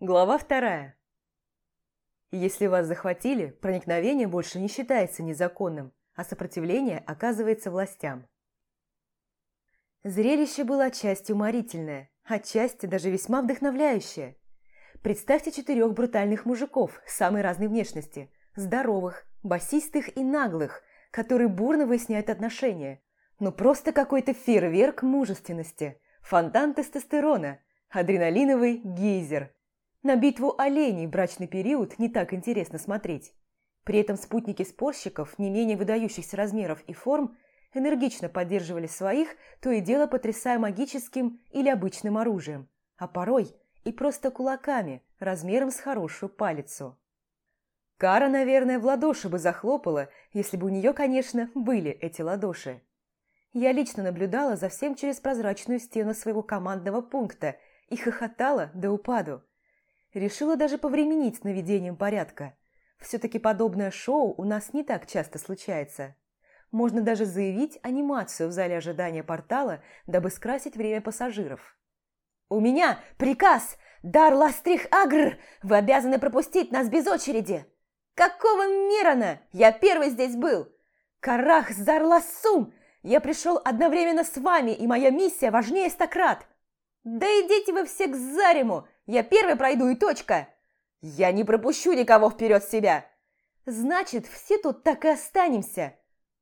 Глава вторая. Если вас захватили, проникновение больше не считается незаконным, а сопротивление оказывается властям. Зрелище было отчасти уморительное, отчасти даже весьма вдохновляющее. Представьте четырех брутальных мужиков самой разной внешности, здоровых, басистых и наглых, которые бурно выясняют отношения. Ну просто какой-то фейерверк мужественности, фонтан тестостерона, адреналиновый гейзер – на битву оленей брачный период не так интересно смотреть. При этом спутники спорщиков, не менее выдающихся размеров и форм, энергично поддерживали своих, то и дело потрясая магическим или обычным оружием, а порой и просто кулаками, размером с хорошую палицу. Кара, наверное, в ладоши бы захлопала, если бы у нее, конечно, были эти ладоши. Я лично наблюдала за всем через прозрачную стену своего командного пункта и хохотала до упаду. Решила даже повременить с наведением порядка. Все-таки подобное шоу у нас не так часто случается. Можно даже заявить анимацию в зале ожидания портала, дабы скрасить время пассажиров. «У меня приказ! Дар Ластрих Агр! Вы обязаны пропустить нас без очереди!» «Какого Мирона? Я первый здесь был!» «Карах Зарласум! Я пришел одновременно с вами, и моя миссия важнее стократ!» «Да идите вы все к Зариму! Я первый пройду и точка. Я не пропущу никого вперед себя. Значит, все тут так и останемся.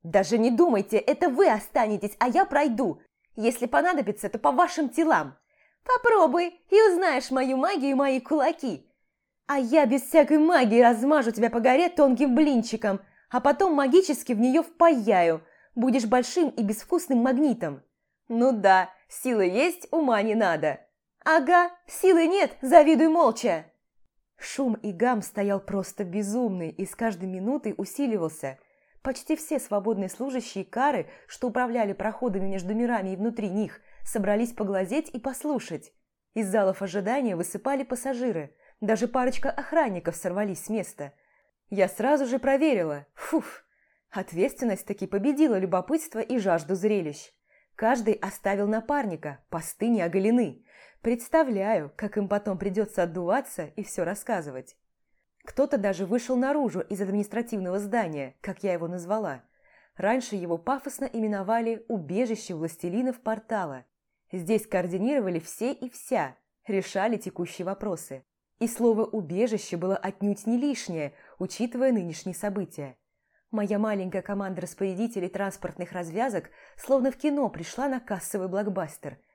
Даже не думайте, это вы останетесь, а я пройду. Если понадобится, то по вашим телам. Попробуй и узнаешь мою магию и мои кулаки. А я без всякой магии размажу тебя по горе тонким блинчиком, а потом магически в нее впаяю. Будешь большим и безвкусным магнитом. Ну да, силы есть, ума не надо. «Ага, силы нет, завидуй молча!» Шум и гам стоял просто безумный и с каждой минутой усиливался. Почти все свободные служащие кары, что управляли проходами между мирами и внутри них, собрались поглазеть и послушать. Из залов ожидания высыпали пассажиры, даже парочка охранников сорвались с места. Я сразу же проверила. Фуф, ответственность таки победила любопытство и жажду зрелищ. Каждый оставил напарника, посты не оголены. Представляю, как им потом придется отдуваться и все рассказывать. Кто-то даже вышел наружу из административного здания, как я его назвала. Раньше его пафосно именовали «убежище властелинов портала». Здесь координировали все и вся, решали текущие вопросы. И слово «убежище» было отнюдь не лишнее, учитывая нынешние события. Моя маленькая команда распорядителей транспортных развязок словно в кино пришла на кассовый блокбастер –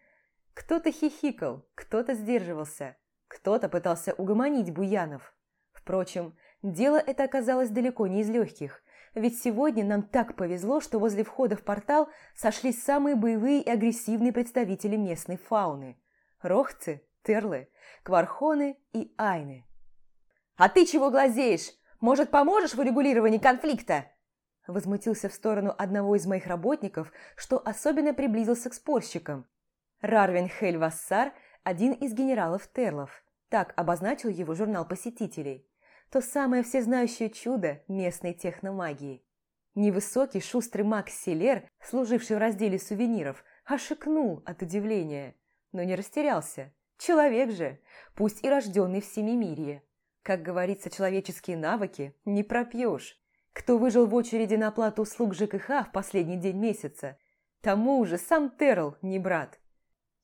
кто-то хихикал, кто-то сдерживался, кто-то пытался угомонить Буянов. Впрочем, дело это оказалось далеко не из легких, ведь сегодня нам так повезло, что возле входа в портал сошлись самые боевые и агрессивные представители местной фауны – рохцы, терлы, квархоны и айны. «А ты чего глазеешь? Может, поможешь в урегулировании конфликта?» Возмутился в сторону одного из моих работников, что особенно приблизился к спорщикам – Рарвин Хельвассар – один из генералов Терлов. Так обозначил его журнал посетителей. То самое всезнающее чудо местной техномагии. Невысокий шустрый Макс Селер, служивший в разделе сувениров, ошикнул от удивления, но не растерялся. Человек же, пусть и рожденный в Семимирье. Как говорится, человеческие навыки не пропьешь. Кто выжил в очереди на оплату услуг ЖКХ в последний день месяца, тому уже сам Терл не брат.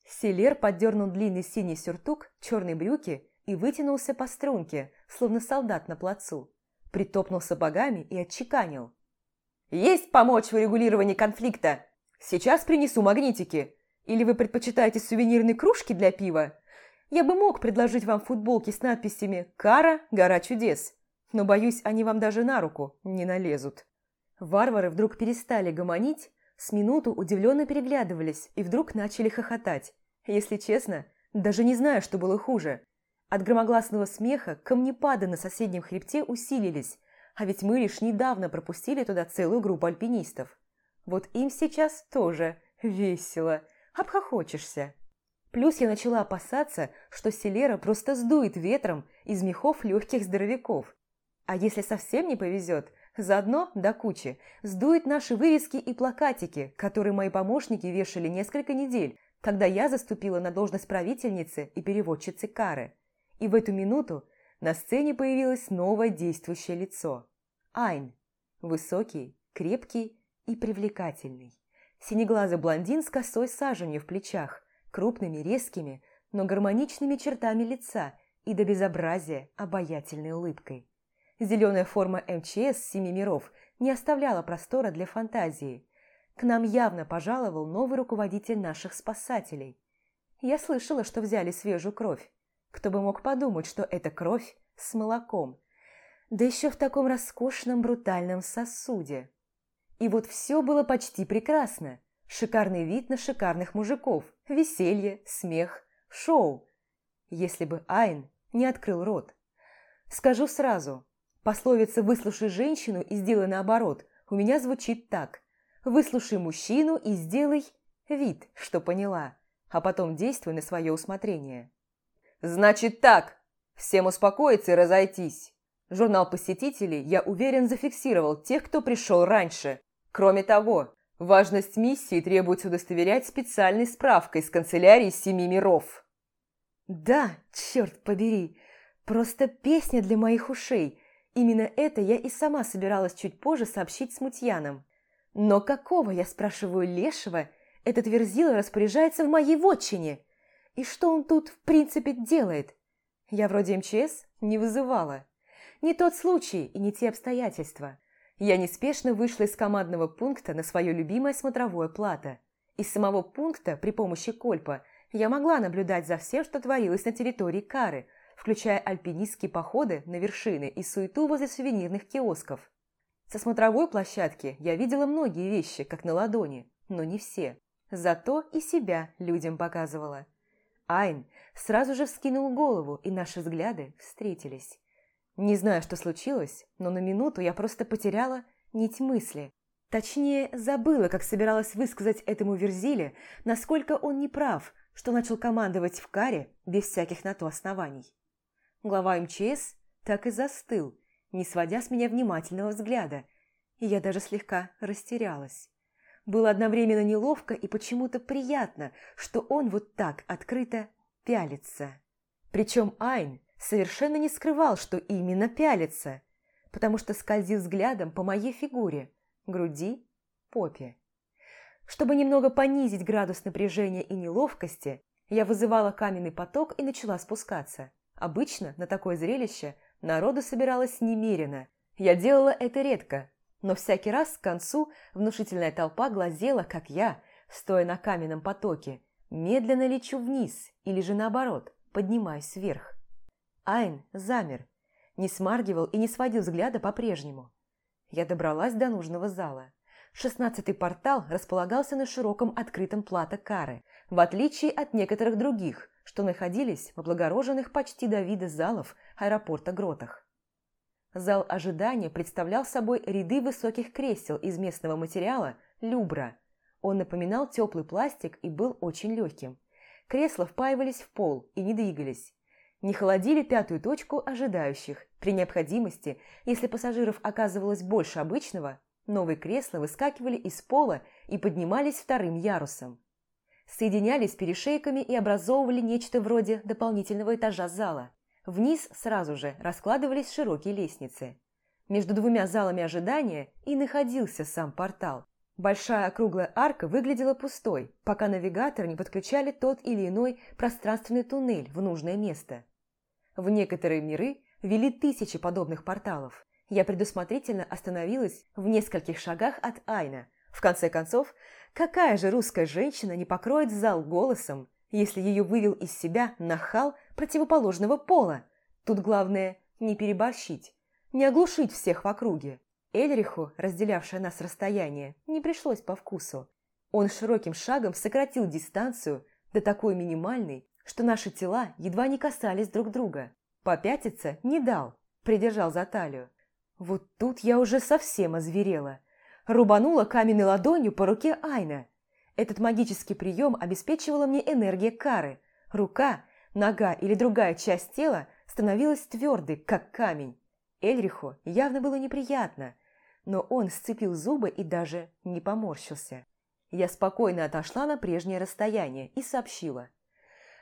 Селер поддернул длинный синий сюртук, черные брюки и вытянулся по струнке, словно солдат на плацу. Притопнул сапогами и отчеканил. «Есть помочь в урегулировании конфликта! Сейчас принесу магнитики. Или вы предпочитаете сувенирные кружки для пива? Я бы мог предложить вам футболки с надписями «Кара, гора чудес», но, боюсь, они вам даже на руку не налезут». Варвары вдруг перестали гомонить с минуту удивленно переглядывались и вдруг начали хохотать. Если честно, даже не знаю, что было хуже. От громогласного смеха камнепады на соседнем хребте усилились, а ведь мы лишь недавно пропустили туда целую группу альпинистов. Вот им сейчас тоже весело, обхохочешься. Плюс я начала опасаться, что Селера просто сдует ветром из мехов легких здоровяков. А если совсем не повезет – Заодно, до кучи, сдует наши вырезки и плакатики, которые мои помощники вешали несколько недель, когда я заступила на должность правительницы и переводчицы Кары. и в эту минуту на сцене появилось новое действующее лицо. Айн. Высокий, крепкий и привлекательный. Синеглазый блондин с косой саженью в плечах, крупными, резкими, но гармоничными чертами лица и до безобразия обаятельной улыбкой. Зеленая форма МЧС Семи миров не оставляла простора для фантазии. К нам явно пожаловал новый руководитель наших спасателей. Я слышала, что взяли свежую кровь. Кто бы мог подумать, что это кровь с молоком. Да еще в таком роскошном брутальном сосуде. И вот все было почти прекрасно. Шикарный вид на шикарных мужиков, веселье, смех, шоу. Если бы Айн не открыл рот. Скажу сразу, пословица «выслушай женщину и сделай наоборот» у меня звучит так. «Выслушай мужчину и сделай вид, что поняла, а потом действуй на свое усмотрение». «Значит так, всем успокоиться и разойтись». Журнал посетителей, я уверен, зафиксировал тех, кто пришел раньше. Кроме того, важность миссии требуется удостоверять специальной справкой из канцелярии Семи миров. Да, черт побери, просто песня для моих ушей. Именно это я и сама собиралась чуть позже сообщить смутьянам. Но какого, я спрашиваю, лешего этот верзила распоряжается в моей вотчине? И что он тут, в принципе, делает? Я вроде МЧС не вызывала. Не тот случай и не те обстоятельства. Я неспешно вышла из командного пункта на свое любимое смотровое плато. Из самого пункта при помощи кольпа я могла наблюдать за всем, что творилось на территории Кары, включая альпинистские походы на вершины и суету возле сувенирных киосков. Со смотровой площадки я видела многие вещи, как на ладони, но не все. Зато и себя людям показывала. Айн сразу же вскинул голову, и наши взгляды встретились. Не знаю, что случилось, но на минуту я просто потеряла нить мысли. Точнее, забыла, как собиралась высказать этому Верзиле, насколько он не прав, что начал командовать в каре без всяких на то оснований. Глава МЧС так и застыл, не сводя с меня внимательного взгляда, и я даже слегка растерялась. Было одновременно неловко и почему-то приятно, что он вот так открыто пялится. Причем Айн совершенно не скрывал, что именно пялится, потому что скользил взглядом по моей фигуре, груди, попе. Чтобы немного понизить градус напряжения и неловкости, я вызывала каменный поток и начала спускаться. Обычно на такое зрелище народу собиралось немерено. Я делала это редко, но всякий раз к концу внушительная толпа глазела, как я, стоя на каменном потоке, медленно лечу вниз или же наоборот, поднимаюсь вверх. Айн замер, не смаргивал и не сводил взгляда по-прежнему. Я добралась до нужного зала. Шестнадцатый портал располагался на широком открытом плато Кары, в отличие от некоторых других, что находились в облагороженных почти до вида залов аэропорта Гротах. Зал ожидания представлял собой ряды высоких кресел из местного материала любра. Он напоминал теплый пластик и был очень легким. Кресла впаивались в пол и не двигались, не холодили пятую точку ожидающих. При необходимости, если пассажиров оказывалось больше обычного, новые кресла выскакивали из пола и поднимались вторым ярусом. Соединялись перешейками и образовывали нечто вроде дополнительного этажа зала. Вниз сразу же раскладывались широкие лестницы. Между двумя залами ожидания и находился сам портал. Большая округлая арка выглядела пустой, пока навигатор не подключали тот или иной пространственный туннель в нужное место. В некоторые миры вели тысячи подобных порталов. Я предусмотрительно остановилась в нескольких шагах от Айна. В конце концов, какая же русская женщина не покроет зал голосом, если ее вывел из себя нахал противоположного пола? Тут главное не переборщить, не оглушить всех в округе. Эльриху, разделявшее нас расстояние, не пришлось по вкусу. Он широким шагом сократил дистанцию до такой минимальной, что наши тела едва не касались друг друга. Попятиться не дал, придержал за талию. Вот тут я уже совсем озверела. Рубанула каменной ладонью по руке Айна. Этот магический прием обеспечивала мне энергия кары. Рука, нога или другая часть тела становилась твердой, как камень. Эльриху явно было неприятно, но он сцепил зубы и даже не поморщился. Я спокойно отошла на прежнее расстояние и сообщила.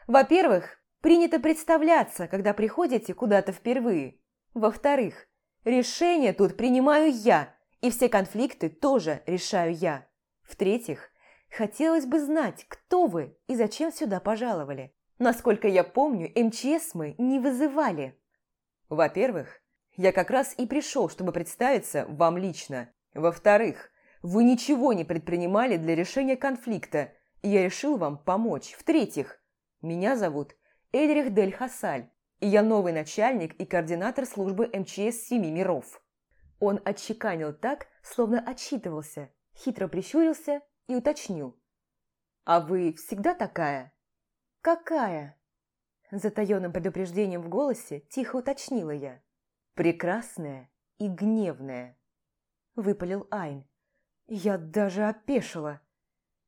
Во-первых, принято представляться, когда приходите куда-то впервые. Во-вторых, решение тут принимаю я, и все конфликты тоже решаю я. В-третьих, хотелось бы знать, кто вы и зачем сюда пожаловали. Насколько я помню, МЧС мы не вызывали. Во-первых, я как раз и пришел, чтобы представиться вам лично. Во-вторых, вы ничего не предпринимали для решения конфликта, и я решил вам помочь. В-третьих, меня зовут Эльрих Дель Хасаль, и я новый начальник и координатор службы МЧС Семи Миров». Он отчеканил так, словно отчитывался, хитро прищурился и уточнил. «А вы всегда такая?» «Какая?» Затаенным предупреждением в голосе тихо уточнила я. «Прекрасная и гневная», – выпалил Айн. Я даже опешила.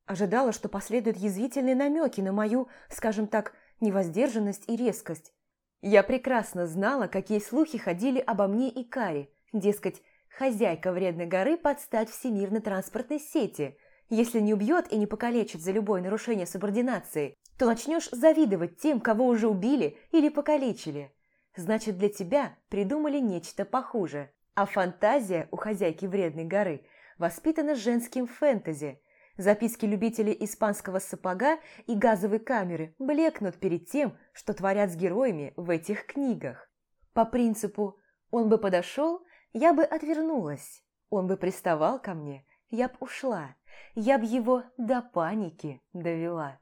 Ожидала, что последуют язвительные намеки на мою, скажем так, невоздержанность и резкость. Я прекрасно знала, какие слухи ходили обо мне и Каре, дескать, хозяйка вредной горы подстать всемирной транспортной сети. Если не убьет и не покалечит за любое нарушение субординации, то начнешь завидовать тем, кого уже убили или покалечили. Значит, для тебя придумали нечто похуже. А фантазия у хозяйки вредной горы воспитана женским фэнтези. Записки любителей испанского сапога и газовой камеры блекнут перед тем, что творят с героями в этих книгах. По принципу «он бы подошел, я бы отвернулась, он бы приставал ко мне, я б ушла, я б его до паники довела».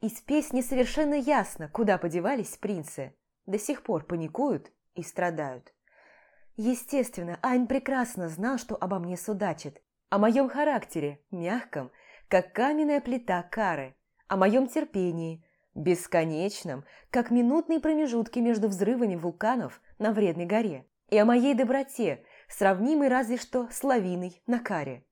Из песни совершенно ясно, куда подевались принцы. До сих пор паникуют и страдают. Естественно, Айн прекрасно знал, что обо мне судачит. О моем характере, мягком, как каменная плита кары. О моем терпении, бесконечном, как минутные промежутки между взрывами вулканов на вредной горе. И о моей доброте, сравнимой разве что с лавиной на каре.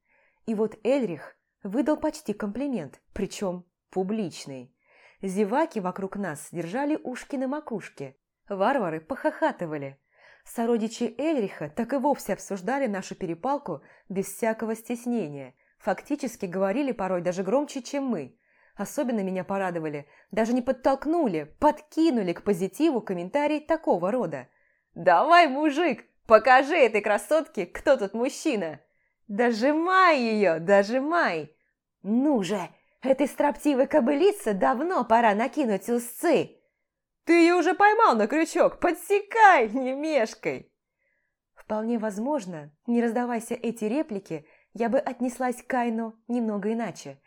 И вот Эльрих выдал почти комплимент, причем публичный. Зеваки вокруг нас держали ушки на макушке. Варвары похохатывали. Сородичи Эльриха так и вовсе обсуждали нашу перепалку без всякого стеснения. Фактически говорили порой даже громче, чем мы. Особенно меня порадовали, даже не подтолкнули, подкинули к позитиву комментарий такого рода. «Давай, мужик, покажи этой красотке, кто тут мужчина!» «Дожимай ее, дожимай!» «Ну же, Этой строптивой кобылице давно пора накинуть усы. Ты ее уже поймал на крючок, подсекай, не мешкой. Вполне возможно, не раздавайся эти реплики, я бы отнеслась к Кайну немного иначе.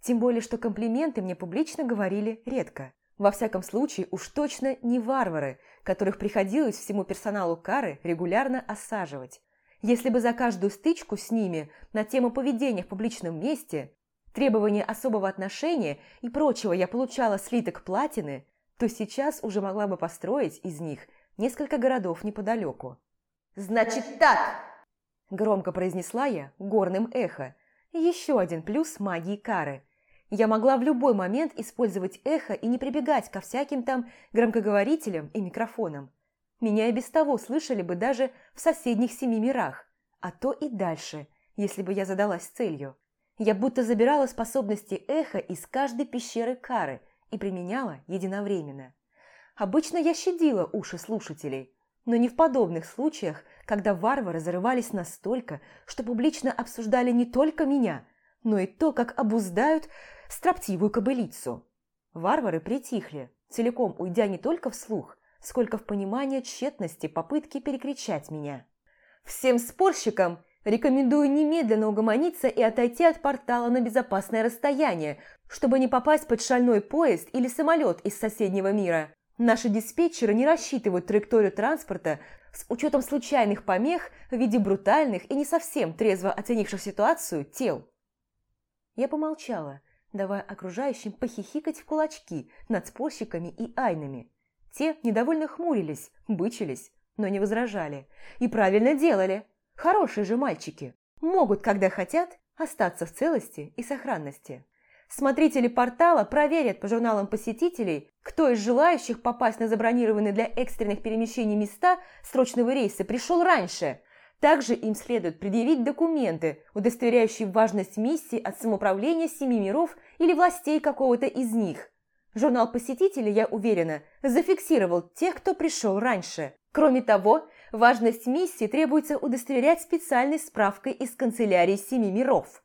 Тем более, что комплименты мне публично говорили редко. Во всяком случае, уж точно не варвары, которых приходилось всему персоналу Кары регулярно осаживать. Если бы за каждую стычку с ними на тему поведения в публичном месте требования особого отношения и прочего я получала слиток платины, то сейчас уже могла бы построить из них несколько городов неподалеку. «Значит так!» – громко произнесла я горным эхо. Еще один плюс магии кары. Я могла в любой момент использовать эхо и не прибегать ко всяким там громкоговорителям и микрофонам. Меня и без того слышали бы даже в соседних семи мирах, а то и дальше, если бы я задалась целью. Я будто забирала способности эха из каждой пещеры кары и применяла единовременно. Обычно я щадила уши слушателей, но не в подобных случаях, когда варвары зарывались настолько, что публично обсуждали не только меня, но и то, как обуздают строптивую кобылицу. Варвары притихли, целиком уйдя не только в слух, сколько в понимание тщетности попытки перекричать меня. «Всем спорщикам Рекомендую немедленно угомониться и отойти от портала на безопасное расстояние, чтобы не попасть под шальной поезд или самолет из соседнего мира. Наши диспетчеры не рассчитывают траекторию транспорта с учетом случайных помех в виде брутальных и не совсем трезво оценивших ситуацию тел. Я помолчала, давая окружающим похихикать в кулачки над спорщиками и айнами. Те недовольно хмурились, бычились, но не возражали. И правильно делали – Хорошие же мальчики. Могут, когда хотят, остаться в целости и сохранности. Смотрители портала проверят по журналам посетителей, кто из желающих попасть на забронированные для экстренных перемещений места срочного рейса пришел раньше. Также им следует предъявить документы, удостоверяющие важность миссии от самоуправления семи миров или властей какого-то из них. Журнал посетителей, я уверена, зафиксировал тех, кто пришел раньше. Кроме того, важность миссии требуется удостоверять специальной справкой из канцелярии Семи миров.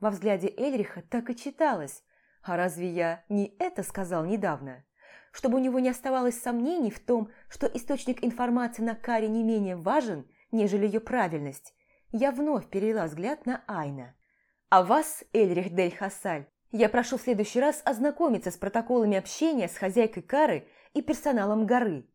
Во взгляде Эльриха так и читалось. А разве я не это сказал недавно? Чтобы у него не оставалось сомнений в том, что источник информации на каре не менее важен, нежели ее правильность, я вновь перевела взгляд на Айна. А вас, Эльрих Дель Хасаль, я прошу в следующий раз ознакомиться с протоколами общения с хозяйкой кары и персоналом горы.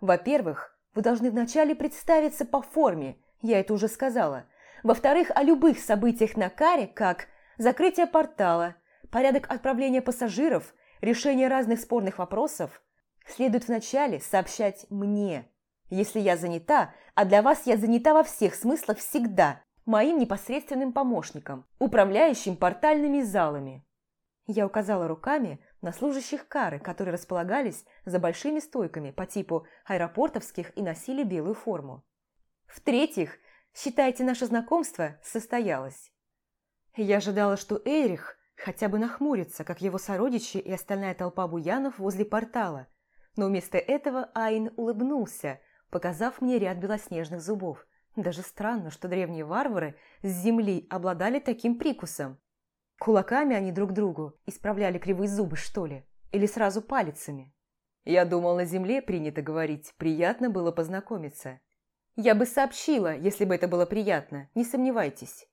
Во-первых, вы должны вначале представиться по форме, я это уже сказала. Во-вторых, о любых событиях на каре, как закрытие портала, порядок отправления пассажиров, решение разных спорных вопросов, следует вначале сообщать мне. Если я занята, а для вас я занята во всех смыслах всегда, моим непосредственным помощником, управляющим портальными залами. Я указала руками на служащих кары, которые располагались за большими стойками по типу аэропортовских и носили белую форму. В-третьих, считайте, наше знакомство состоялось. Я ожидала, что Эрих хотя бы нахмурится, как его сородичи и остальная толпа буянов возле портала, но вместо этого Айн улыбнулся, показав мне ряд белоснежных зубов. Даже странно, что древние варвары с земли обладали таким прикусом. Кулаками они друг другу исправляли кривые зубы, что ли? Или сразу палицами? Я думал, на земле принято говорить, приятно было познакомиться. Я бы сообщила, если бы это было приятно, не сомневайтесь.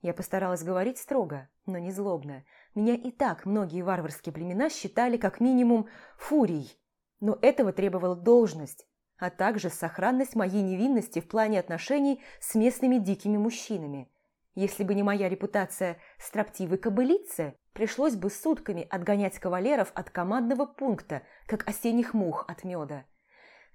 Я постаралась говорить строго, но не злобно. Меня и так многие варварские племена считали как минимум фурией. Но этого требовала должность, а также сохранность моей невинности в плане отношений с местными дикими мужчинами. Если бы не моя репутация строптивой кобылицы, пришлось бы сутками отгонять кавалеров от командного пункта, как осенних мух от меда.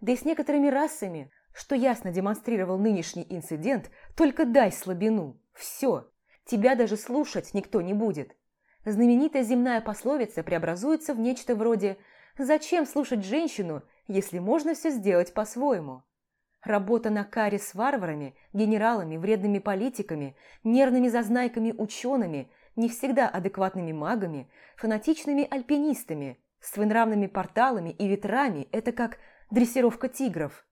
Да и с некоторыми расами, что ясно демонстрировал нынешний инцидент, только дай слабину. Все. Тебя даже слушать никто не будет. Знаменитая земная пословица преобразуется в нечто вроде «Зачем слушать женщину, если можно все сделать по-своему?» Работа на каре с варварами, генералами, вредными политиками, нервными зазнайками учеными, не всегда адекватными магами, фанатичными альпинистами, своенравными порталами и ветрами – это как дрессировка тигров.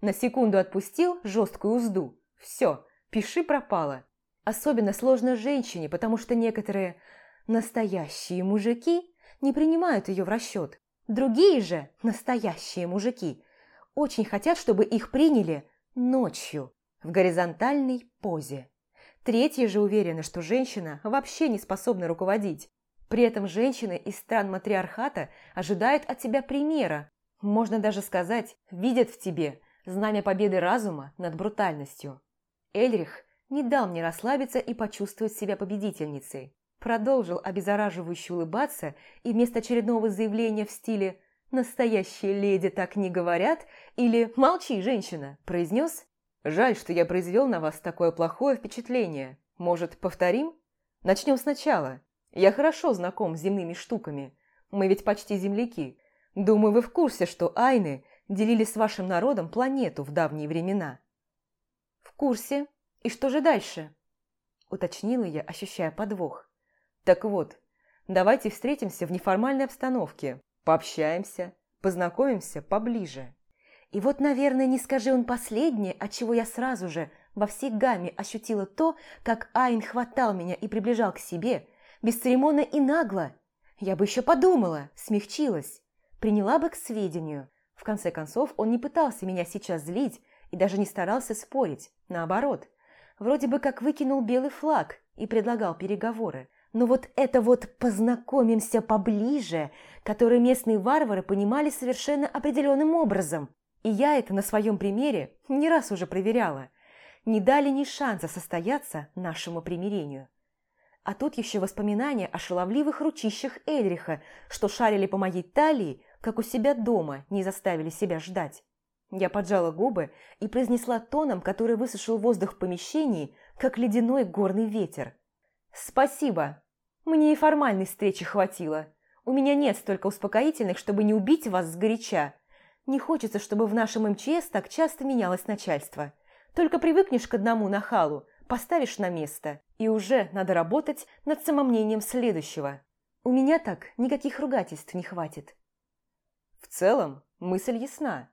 На секунду отпустил жесткую узду. Все, пиши пропало. Особенно сложно женщине, потому что некоторые настоящие мужики не принимают ее в расчет. Другие же настоящие мужики очень хотят, чтобы их приняли ночью, в горизонтальной позе. Третьи же уверены, что женщина вообще не способна руководить. При этом женщины из стран матриархата ожидают от тебя примера, можно даже сказать, видят в тебе знамя победы разума над брутальностью. Эльрих не дал мне расслабиться и почувствовать себя победительницей. Продолжил обеззараживающе улыбаться и вместо очередного заявления в стиле «Настоящие леди так не говорят» или «Молчи, женщина», произнес «Жаль, что я произвел на вас такое плохое впечатление. Может, повторим? Начнем сначала. Я хорошо знаком с земными штуками. Мы ведь почти земляки. Думаю, вы в курсе, что айны делили с вашим народом планету в давние времена». «В курсе. И что же дальше?» Уточнила я, ощущая подвох. «Так вот, давайте встретимся в неформальной обстановке, Пообщаемся, познакомимся поближе. И вот, наверное, не скажи он последнее, от чего я сразу же во всей гамме ощутила то, как Айн хватал меня и приближал к себе, бесцеремонно и нагло. Я бы еще подумала, смягчилась, приняла бы к сведению. В конце концов, он не пытался меня сейчас злить и даже не старался спорить, наоборот. Вроде бы как выкинул белый флаг и предлагал переговоры. Но вот это вот «познакомимся поближе», которое местные варвары понимали совершенно определенным образом. И я это на своем примере не раз уже проверяла. Не дали ни шанса состояться нашему примирению. А тут еще воспоминания о шаловливых ручищах Эльриха, что шарили по моей талии, как у себя дома, не заставили себя ждать. Я поджала губы и произнесла тоном, который высушил воздух в помещении, как ледяной горный ветер. «Спасибо. Мне и формальной встречи хватило. У меня нет столько успокоительных, чтобы не убить вас сгоряча. Не хочется, чтобы в нашем МЧС так часто менялось начальство. Только привыкнешь к одному нахалу, поставишь на место, и уже надо работать над самомнением следующего. У меня так никаких ругательств не хватит. В целом, мысль ясна.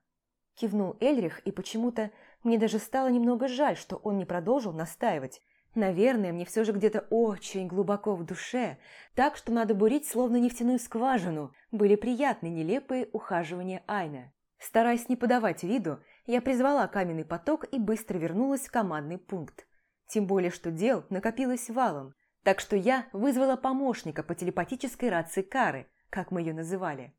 Кивнул Эльрих, и почему-то мне даже стало немного жаль, что он не продолжил настаивать. Наверное, мне все же где-то очень глубоко в душе, так что надо бурить словно нефтяную скважину, были приятные нелепые ухаживания Айна. Стараясь не подавать виду, я призвала каменный поток и быстро вернулась в командный пункт. Тем более, что дел накопилось валом, так что я вызвала помощника по телепатической рации Кары, как мы ее называли.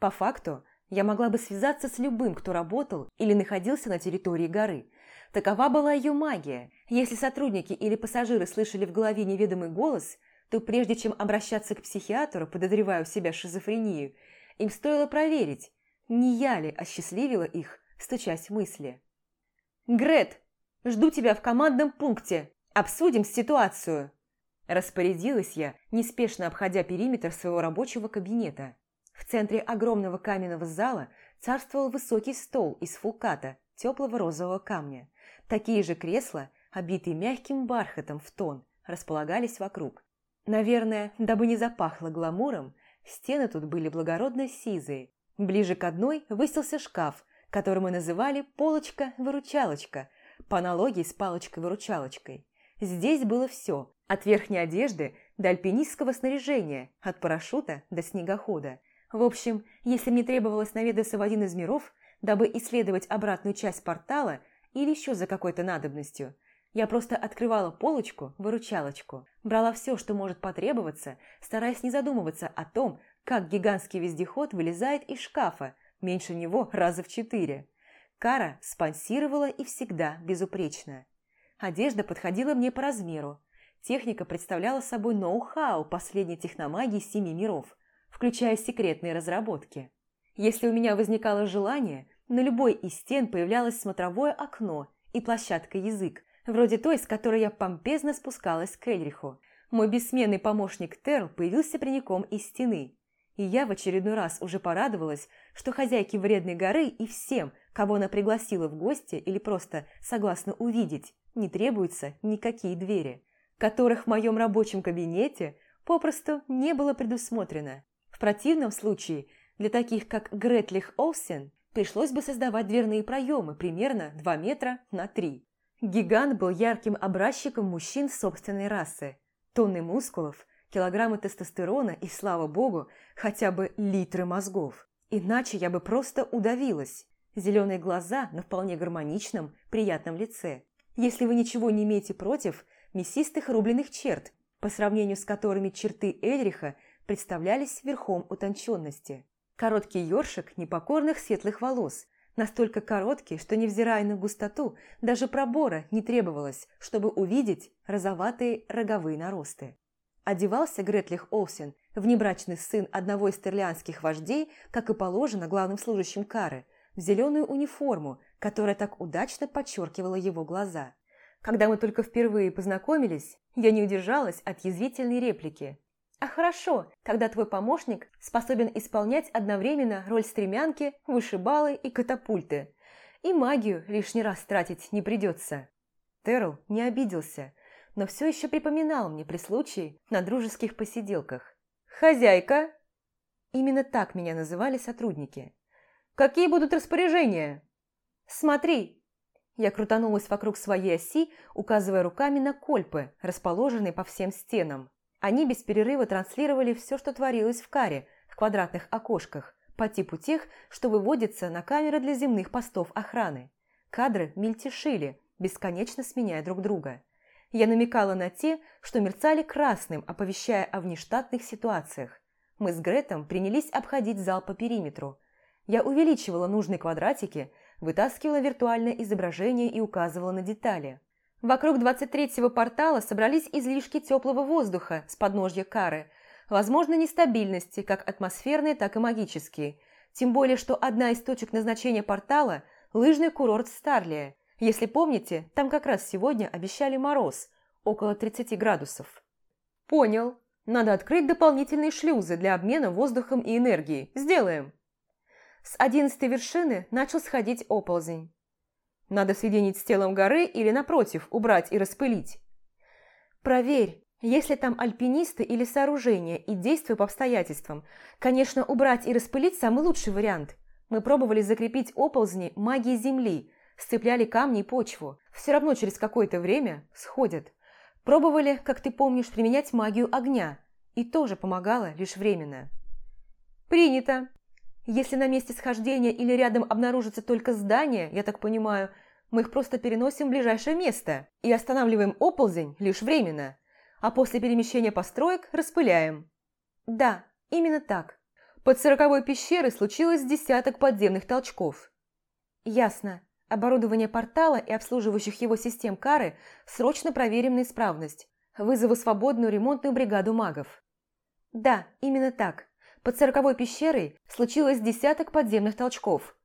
По факту, я могла бы связаться с любым, кто работал или находился на территории горы. Такова была ее магия. Если сотрудники или пассажиры слышали в голове неведомый голос, то прежде чем обращаться к психиатру, подозревая у себя шизофрению, им стоило проверить, не я ли осчастливила их, стучась мысли. «Грет, жду тебя в командном пункте. Обсудим ситуацию!» Распорядилась я, неспешно обходя периметр своего рабочего кабинета. В центре огромного каменного зала царствовал высокий стол из фулката, теплого розового камня. Такие же кресла, обитые мягким бархатом в тон, располагались вокруг. Наверное, дабы не запахло гламуром, стены тут были благородно сизые. Ближе к одной высился шкаф, который мы называли «полочка-выручалочка», по аналогии с палочкой-выручалочкой. Здесь было все, от верхней одежды до альпинистского снаряжения, от парашюта до снегохода. В общем, если мне требовалось наведаться в один из миров, дабы исследовать обратную часть портала или еще за какой-то надобностью, я просто открывала полочку, выручалочку, брала все, что может потребоваться, стараясь не задумываться о том, как гигантский вездеход вылезает из шкафа, меньше него раза в четыре. Кара спонсировала и всегда безупречно. Одежда подходила мне по размеру. Техника представляла собой ноу-хау последней техномагии семи миров – включая секретные разработки. Если у меня возникало желание, на любой из стен появлялось смотровое окно и площадка язык, вроде той, с которой я помпезно спускалась к Эльриху. Мой бессменный помощник Терл появился прямиком из стены, и я в очередной раз уже порадовалась, что хозяйке Вредной горы и всем, кого она пригласила в гости или просто согласна увидеть, не требуются никакие двери, которых в моем рабочем кабинете попросту не было предусмотрено. В противном случае для таких, как Гретлих Олсен, пришлось бы создавать дверные проемы примерно 2 метра на 3. Гигант был ярким образчиком мужчин собственной расы. Тонны мускулов, килограммы тестостерона и, слава богу, хотя бы литры мозгов. Иначе я бы просто удавилась. Зеленые глаза на вполне гармоничном, приятном лице. Если вы ничего не имеете против мясистых рубленых черт, по сравнению с которыми черты Эльриха – представлялись верхом утонченности. Короткий ёршик непокорных светлых волос, настолько короткий, что, невзирая на густоту, даже пробора не требовалось, чтобы увидеть розоватые роговые наросты. Одевался Гретлих Олсен, внебрачный сын одного из терлианских вождей, как и положено главным служащим Кары, в зеленую униформу, которая так удачно подчеркивала его глаза. Когда мы только впервые познакомились, я не удержалась от язвительной реплики. А хорошо, когда твой помощник способен исполнять одновременно роль стремянки, вышибалы и катапульты. И магию лишний раз тратить не придется. Терл не обиделся, но все еще припоминал мне при случае на дружеских посиделках. «Хозяйка!» Именно так меня называли сотрудники. «Какие будут распоряжения?» «Смотри!» Я крутанулась вокруг своей оси, указывая руками на кольпы, расположенные по всем стенам. Они без перерыва транслировали все, что творилось в каре, в квадратных окошках, по типу тех, что выводятся на камеры для земных постов охраны. Кадры мельтешили, бесконечно сменяя друг друга. Я намекала на те, что мерцали красным, оповещая о внештатных ситуациях. Мы с Гретом принялись обходить зал по периметру. Я увеличивала нужные квадратики, вытаскивала виртуальное изображение и указывала на детали. Вокруг 23-го портала собрались излишки теплого воздуха с подножья Кары, возможно, нестабильности, как атмосферные, так и магические. Тем более, что одна из точек назначения портала – лыжный курорт Старлия. Если помните, там как раз сегодня обещали мороз, около 30 градусов. Понял. Надо открыть дополнительные шлюзы для обмена воздухом и энергией. Сделаем. С одиннадцатой вершины начал сходить оползень. Надо соединить с телом горы или, напротив, убрать и распылить. Проверь, Если там альпинисты или сооружения и действия по обстоятельствам, конечно, убрать и распылить самый лучший вариант. Мы пробовали закрепить оползни магии земли, сцепляли камни и почву. Все равно через какое-то время сходят. Пробовали, как ты помнишь, применять магию огня, и тоже помогало лишь временно. Принято. Если на месте схождения или рядом обнаружится только здание, я так понимаю, мы их просто переносим в ближайшее место и останавливаем оползень лишь временно, а после перемещения построек распыляем. Да, именно так. Под сороковой пещерой случилось десяток подземных толчков. Ясно. Оборудование портала и обслуживающих его систем кары срочно проверим на исправность. Вызову свободную ремонтную бригаду магов. Да, именно так. Под сороковой пещерой случилось десяток подземных толчков.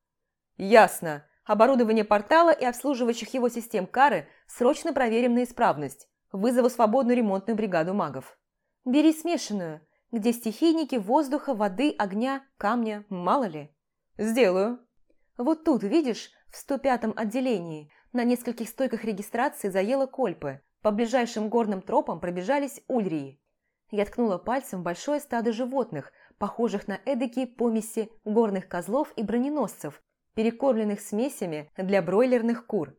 Ясно. Оборудование портала и обслуживающих его систем кары срочно проверим на исправность. Вызову свободную ремонтную бригаду магов. Бери смешанную, где стихийники воздуха, воды, огня, камня, мало ли. Сделаю. Вот тут, видишь, в 105-м отделении на нескольких стойках регистрации заело кольпы. По ближайшим горным тропам пробежались ульрии. Я ткнула пальцем большое стадо животных, похожих на эдакие помеси горных козлов и броненосцев, перекормленных смесями для бройлерных кур.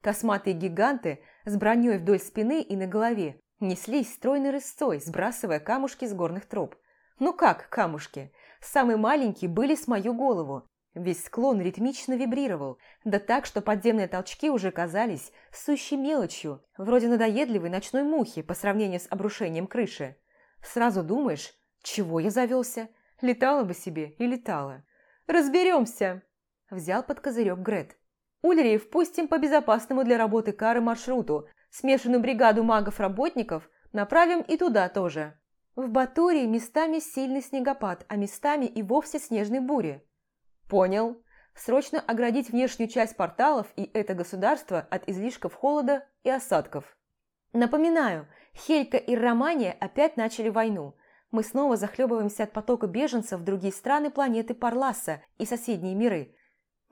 Косматые гиганты с броней вдоль спины и на голове неслись стройной рысцой, сбрасывая камушки с горных троп. Ну как камушки? Самые маленькие были с мою голову, Весь склон ритмично вибрировал, да так, что подземные толчки уже казались сущей мелочью, вроде надоедливой ночной мухи по сравнению с обрушением крыши. Сразу думаешь, чего я завелся? Летала бы себе и летала. «Разберемся!» – взял под козырек Грет. «Ульри впустим по безопасному для работы кары маршруту. Смешанную бригаду магов-работников направим и туда тоже. В Батурии местами сильный снегопад, а местами и вовсе снежные бури. Понял. Срочно оградить внешнюю часть порталов и это государство от излишков холода и осадков. Напоминаю, Хелька и Романия опять начали войну. Мы снова захлебываемся от потока беженцев в другие страны планеты Парласа и соседние миры.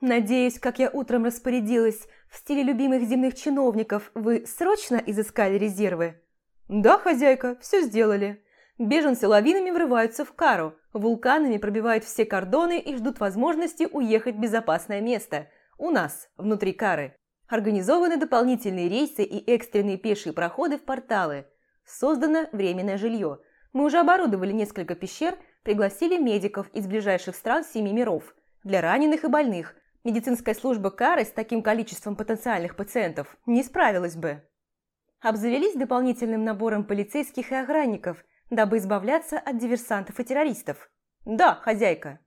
Надеюсь, как я утром распорядилась, в стиле любимых земных чиновников вы срочно изыскали резервы? Да, хозяйка, все сделали. Беженцы лавинами врываются в Кару, вулканами пробивают все кордоны и ждут возможности уехать в безопасное место. У нас, внутри Кары. Организованы дополнительные рейсы и экстренные пешие проходы в порталы. Создано временное жилье. Мы уже оборудовали несколько пещер, пригласили медиков из ближайших стран семи миров. Для раненых и больных. Медицинская служба Кары с таким количеством потенциальных пациентов не справилась бы. Обзавелись дополнительным набором полицейских и охранников – дабы избавляться от диверсантов и террористов. Да, хозяйка.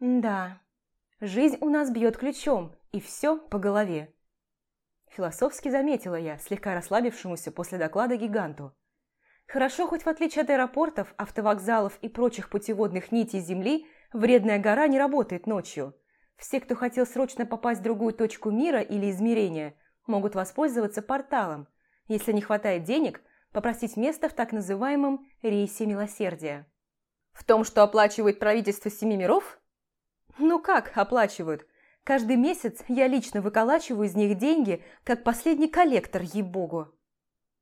Да, жизнь у нас бьет ключом, и все по голове. Философски заметила я, слегка расслабившемуся после доклада гиганту. Хорошо, хоть в отличие от аэропортов, автовокзалов и прочих путеводных нитей Земли, вредная гора не работает ночью. Все, кто хотел срочно попасть в другую точку мира или измерения, могут воспользоваться порталом. Если не хватает денег, попросить место в так называемом рейсе милосердия. В том, что оплачивает правительство Семи миров? Ну как оплачивают? Каждый месяц я лично выколачиваю из них деньги, как последний коллектор, ей-богу.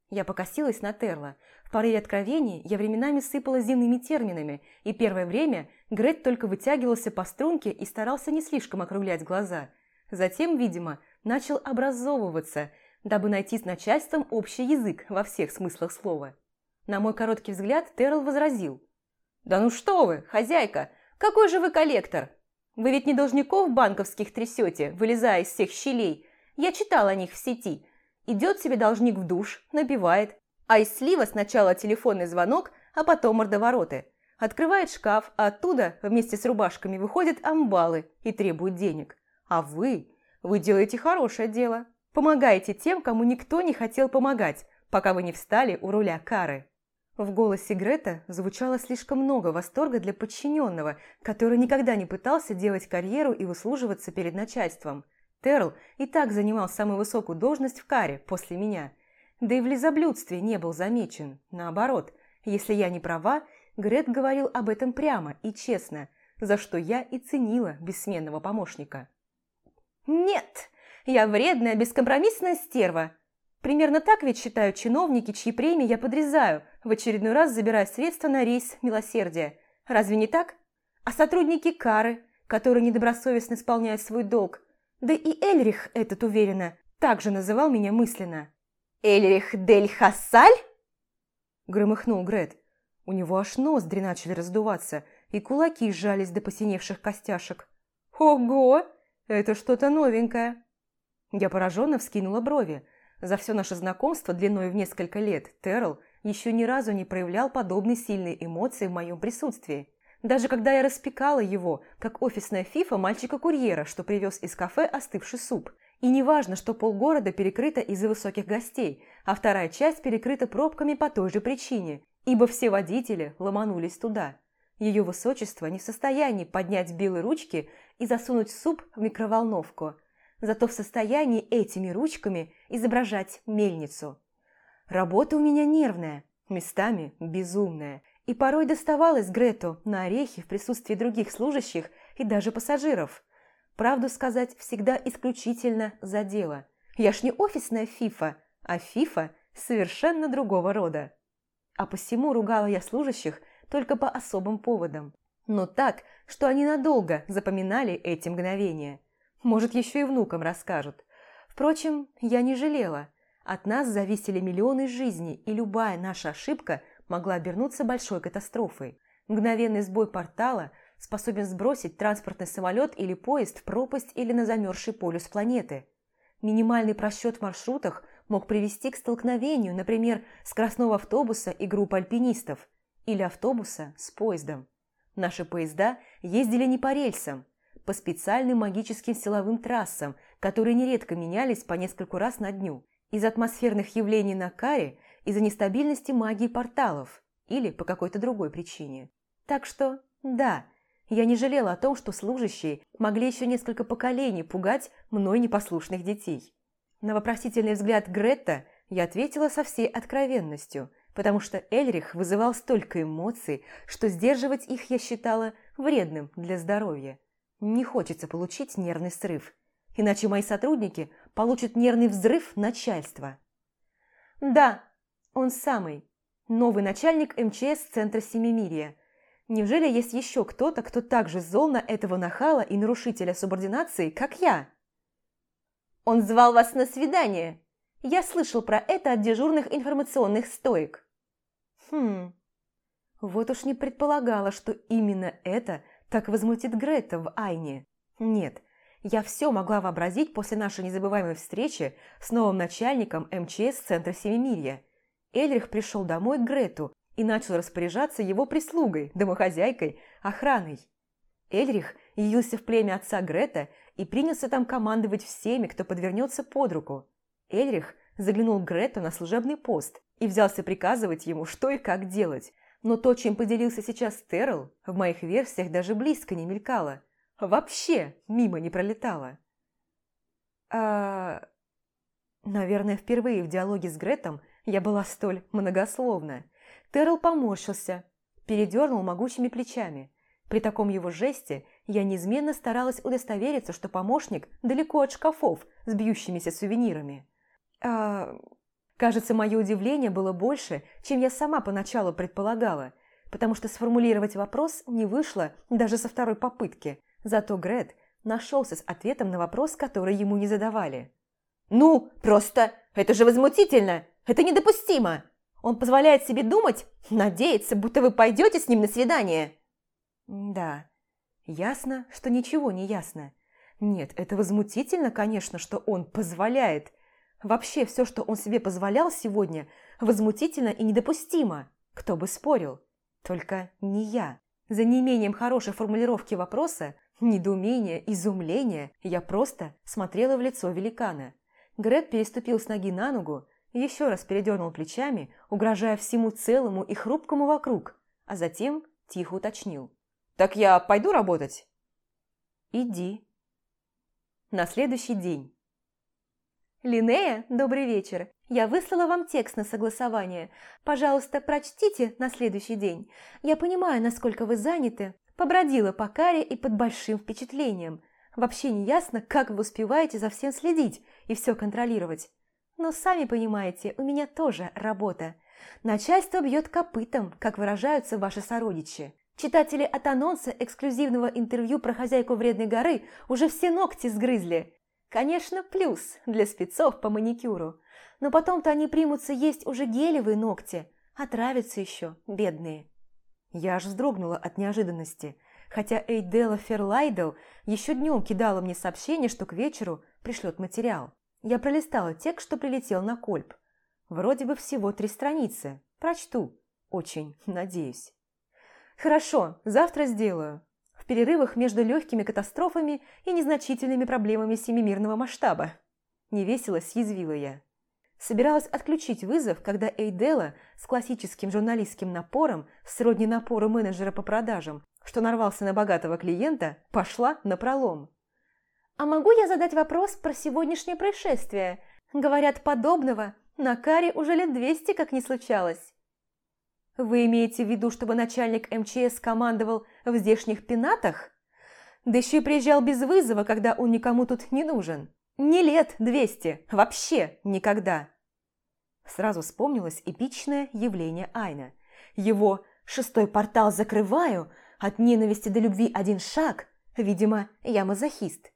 Я покосилась на Терла. В порыве откровений я временами сыпала земными терминами, и первое время Грет только вытягивался по струнке и старался не слишком округлять глаза. Затем, видимо, начал образовываться, дабы найти с начальством общий язык во всех смыслах слова. На мой короткий взгляд Террел возразил. «Да ну что вы, хозяйка, какой же вы коллектор? Вы ведь не должников банковских трясете, вылезая из всех щелей. Я читал о них в сети. Идет себе должник в душ, напивает, а из слива сначала телефонный звонок, а потом мордовороты. Открывает шкаф, а оттуда вместе с рубашками выходят амбалы и требуют денег. А вы, вы делаете хорошее дело. Помогаете тем, кому никто не хотел помогать, пока вы не встали у руля кары». В голосе Грета звучало слишком много восторга для подчиненного, который никогда не пытался делать карьеру и выслуживаться перед начальством. Терл и так занимал самую высокую должность в каре после меня. Да и в лизоблюдстве не был замечен. Наоборот, если я не права, Грет говорил об этом прямо и честно, за что я и ценила бессменного помощника. «Нет!» Я вредная, бескомпромиссная стерва. Примерно так ведь считают чиновники, чьи премии я подрезаю, в очередной раз забирая средства на рейс милосердия. Разве не так? А сотрудники Кары, которые недобросовестно исполняют свой долг, да и Эльрих этот, уверенно, также называл меня мысленно. «Эльрих Дель Хассаль?» Громыхнул Грет. У него аж ноздри начали раздуваться, и кулаки сжались до посиневших костяшек. «Ого! Это что-то новенькое!» Я пораженно вскинула брови. За все наше знакомство длиной в несколько лет Террell еще ни разу не проявлял подобной сильной эмоции в моем присутствии. Даже когда я распекала его, как офисная фифа мальчика-курьера, что привез из кафе остывший суп. И неважно, что полгорода перекрыто из-за высоких гостей, а вторая часть перекрыта пробками по той же причине, ибо все водители ломанулись туда. Ее высочество не в состоянии поднять белые ручки и засунуть суп в микроволновку, зато в состоянии этими ручками изображать мельницу. Работа у меня нервная, местами безумная, и порой доставалась Грету на орехи в присутствии других служащих и даже пассажиров. Правду сказать, всегда исключительно за дело. Я ж не офисная фифа, а фифа совершенно другого рода. А посему ругала я служащих только по особым поводам. Но так, что они надолго запоминали эти мгновения. Может, еще и внукам расскажут. Впрочем, я не жалела. От нас зависели миллионы жизней, и любая наша ошибка могла обернуться большой катастрофой. Мгновенный сбой портала способен сбросить транспортный самолет или поезд в пропасть или на замерзший полюс планеты. Минимальный просчет в маршрутах мог привести к столкновению, например, скоростного автобуса и группы альпинистов, или автобуса с поездом. Наши поезда ездили не по рельсам, по специальным магическим силовым трассам, которые нередко менялись по нескольку раз на дню. Из атмосферных явлений на Каре, из-за нестабильности магии порталов или по какой-то другой причине. Так что, да, я не жалела о том, что служащие могли еще несколько поколений пугать мной непослушных детей. На вопросительный взгляд Гретта я ответила со всей откровенностью, потому что Эльрих вызывал столько эмоций, что сдерживать их я считала вредным для здоровья. Не хочется получить нервный срыв, иначе мои сотрудники получат нервный взрыв начальства. Да, он самый, новый начальник МЧС Центра Семимирия. Неужели есть еще кто-то, кто так же зол на этого нахала и нарушителя субординации, как я? Он звал вас на свидание. Я слышал про это от дежурных информационных стоек. Хм, вот уж не предполагала, что именно это так возмутит Грета в Айне. Нет, я все могла вообразить после нашей незабываемой встречи с новым начальником МЧС Центра Семимирья. Эльрих пришел домой к Грету и начал распоряжаться его прислугой, домохозяйкой, охраной. Эльрих явился в племя отца Грета и принялся там командовать всеми, кто подвернется под руку. Эльрих заглянул к Грету на служебный пост и взялся приказывать ему, что и как делать, но то, чем поделился сейчас Террell, в моих версиях даже близко не мелькало. Вообще мимо не пролетало. А... Наверное, впервые в диалоге с Гретом я была столь многословна. Террell поморщился, передернул могучими плечами. При таком его жесте я неизменно старалась удостовериться, что помощник далеко от шкафов с бьющимися сувенирами. А... Кажется, мое удивление было больше, чем я сама поначалу предполагала, потому что сформулировать вопрос не вышло даже со второй попытки. Зато Грет нашелся с ответом на вопрос, который ему не задавали. «Ну, просто это же возмутительно! Это недопустимо! Он позволяет себе думать, надеяться, будто вы пойдете с ним на свидание!» «Да, ясно, что ничего не ясно. Нет, это возмутительно, конечно, что он позволяет, Вообще все, что он себе позволял сегодня, возмутительно и недопустимо. Кто бы спорил. Только не я. За неимением хорошей формулировки вопроса, недоумения, изумления, я просто смотрела в лицо великана. Грет переступил с ноги на ногу, еще раз передернул плечами, угрожая всему целому и хрупкому вокруг, а затем тихо уточнил. «Так я пойду работать?» «Иди». На следующий день. «Линея, добрый вечер. Я выслала вам текст на согласование. Пожалуйста, прочтите на следующий день. Я понимаю, насколько вы заняты. Побродила по каре и под большим впечатлением. Вообще не ясно, как вы успеваете за всем следить и все контролировать. Но сами понимаете, у меня тоже работа. Начальство бьет копытом, как выражаются ваши сородичи. Читатели от анонса эксклюзивного интервью про хозяйку Вредной горы уже все ногти сгрызли. Конечно, плюс для спецов по маникюру. Но потом-то они примутся есть уже гелевые ногти, отравятся еще, бедные. Я аж вздрогнула от неожиданности, хотя Эйдела Ферлайдел еще днем кидала мне сообщение, что к вечеру пришлет материал. Я пролистала текст, что прилетел на кольп. Вроде бы всего три страницы. Прочту. Очень надеюсь. Хорошо, завтра сделаю. В перерывах между легкими катастрофами и незначительными проблемами семимирного масштаба. Невесело съязвила я. Собиралась отключить вызов, когда Эйдела с классическим журналистским напором, сродни напору менеджера по продажам, что нарвался на богатого клиента, пошла на пролом. «А могу я задать вопрос про сегодняшнее происшествие? Говорят, подобного на каре уже лет двести как не случалось». Вы имеете в виду, чтобы начальник МЧС командовал в здешних пенатах? Да еще и приезжал без вызова, когда он никому тут не нужен. Не лет двести, вообще никогда. Сразу вспомнилось эпичное явление Айна. Его «шестой портал закрываю», от ненависти до любви один шаг. Видимо, я мазохист.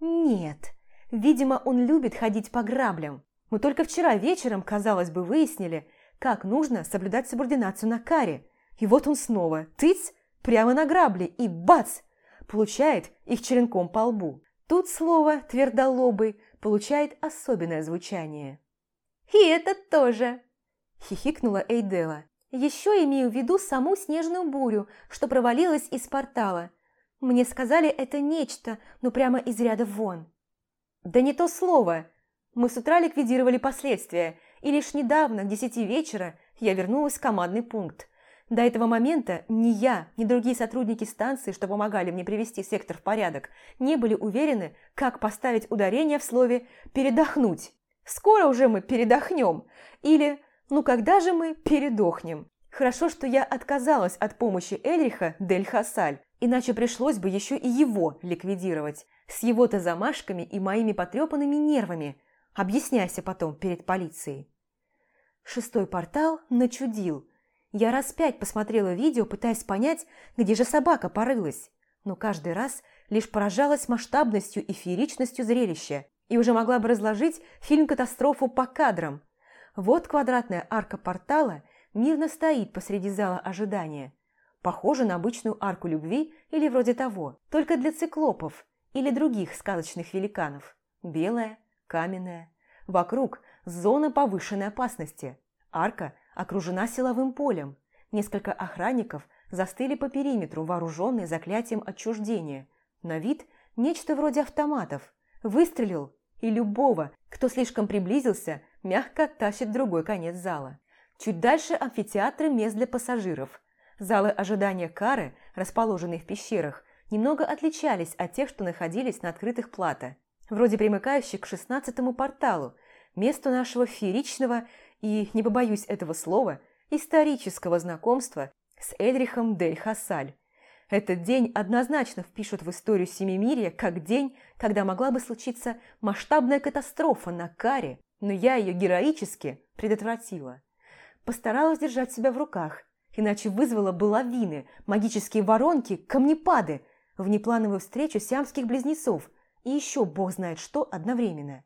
Нет, видимо, он любит ходить по граблям. Мы только вчера вечером, казалось бы, выяснили, как нужно соблюдать субординацию на каре. И вот он снова, тыц, прямо на грабли, и бац, получает их черенком по лбу. Тут слово «твердолобый» получает особенное звучание. «И это тоже!» – хихикнула Эйдела. «Еще имею в виду саму снежную бурю, что провалилась из портала. Мне сказали, это нечто, ну прямо из ряда вон». «Да не то слово. Мы с утра ликвидировали последствия, и лишь недавно, к десяти вечера, я вернулась в командный пункт. До этого момента ни я, ни другие сотрудники станции, что помогали мне привести сектор в порядок, не были уверены, как поставить ударение в слове «передохнуть». Скоро уже мы передохнем. Или «ну когда же мы передохнем?» Хорошо, что я отказалась от помощи Эльриха Дель Хасаль, иначе пришлось бы еще и его ликвидировать. С его-то замашками и моими потрепанными нервами – Объясняйся потом перед полицией. Шестой портал начудил. Я раз пять посмотрела видео, пытаясь понять, где же собака порылась. Но каждый раз лишь поражалась масштабностью и фееричностью зрелища и уже могла бы разложить фильм-катастрофу по кадрам. Вот квадратная арка портала мирно стоит посреди зала ожидания. Похоже на обычную арку любви или вроде того, только для циклопов или других сказочных великанов. Белая, каменная. Вокруг зона повышенной опасности. Арка окружена силовым полем. Несколько охранников застыли по периметру, вооруженные заклятием отчуждения. На вид нечто вроде автоматов. Выстрелил, и любого, кто слишком приблизился, мягко оттащит в другой конец зала. Чуть дальше амфитеатры мест для пассажиров. Залы ожидания кары, расположенные в пещерах, немного отличались от тех, что находились на открытых плато вроде примыкающий к шестнадцатому порталу, месту нашего фееричного и, не побоюсь этого слова, исторического знакомства с Эльрихом Дель Хасаль. Этот день однозначно впишут в историю Семимирья как день, когда могла бы случиться масштабная катастрофа на каре, но я ее героически предотвратила. Постаралась держать себя в руках, иначе вызвала бы лавины, магические воронки, камнепады, внеплановую встречу сиамских близнецов – и еще бог знает что одновременно.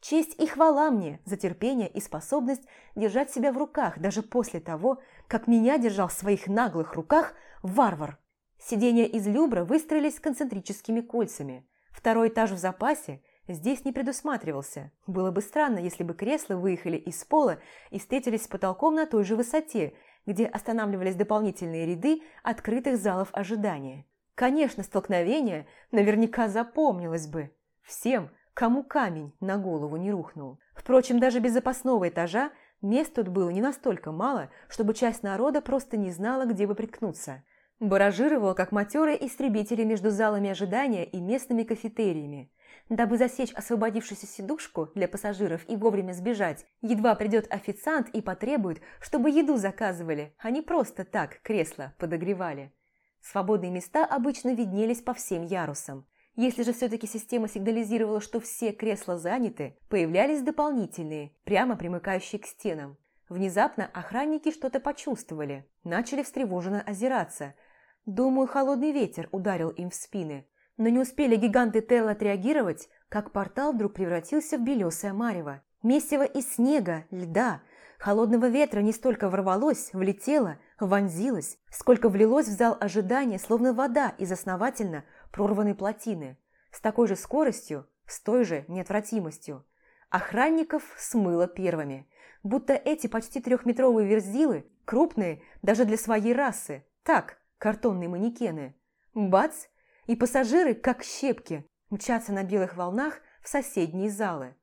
Честь и хвала мне за терпение и способность держать себя в руках даже после того, как меня держал в своих наглых руках варвар. Сиденья из любра выстроились концентрическими кольцами. Второй этаж в запасе здесь не предусматривался. Было бы странно, если бы кресла выехали из пола и встретились с потолком на той же высоте, где останавливались дополнительные ряды открытых залов ожидания. Конечно, столкновение наверняка запомнилось бы всем, кому камень на голову не рухнул. Впрочем, даже без запасного этажа мест тут было не настолько мало, чтобы часть народа просто не знала, где бы приткнуться. Баражировал, как матерые истребители между залами ожидания и местными кафетериями. Дабы засечь освободившуюся сидушку для пассажиров и вовремя сбежать, едва придет официант и потребует, чтобы еду заказывали, а не просто так кресло подогревали. Свободные места обычно виднелись по всем ярусам. Если же все-таки система сигнализировала, что все кресла заняты, появлялись дополнительные, прямо примыкающие к стенам. Внезапно охранники что-то почувствовали, начали встревоженно озираться. Думаю, холодный ветер ударил им в спины. Но не успели гиганты Телла отреагировать, как портал вдруг превратился в белесое марево. Месиво из снега, льда, холодного ветра не столько ворвалось, влетело, вонзилось, сколько влилось в зал ожидания, словно вода из основательно прорванной плотины. С такой же скоростью, с той же неотвратимостью. Охранников смыло первыми. Будто эти почти трехметровые верзилы, крупные даже для своей расы, так, картонные манекены. Бац! И пассажиры, как щепки, мчатся на белых волнах в соседние залы.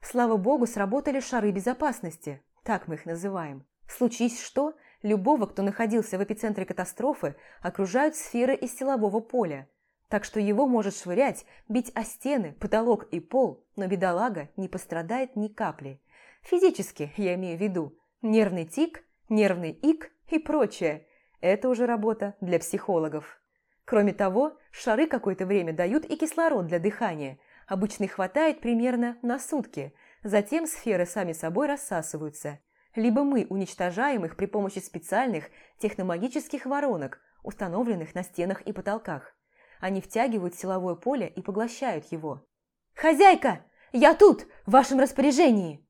Слава богу, сработали шары безопасности, так мы их называем. Случись что, любого, кто находился в эпицентре катастрофы, окружают сферы из силового поля – так что его может швырять, бить о стены, потолок и пол, но бедолага не пострадает ни капли. Физически, я имею в виду, нервный тик, нервный ик и прочее. Это уже работа для психологов. Кроме того, шары какое-то время дают и кислород для дыхания. Обычно хватает примерно на сутки. Затем сферы сами собой рассасываются. Либо мы уничтожаем их при помощи специальных техномагических воронок, установленных на стенах и потолках. Они втягивают силовое поле и поглощают его. «Хозяйка! Я тут! В вашем распоряжении!»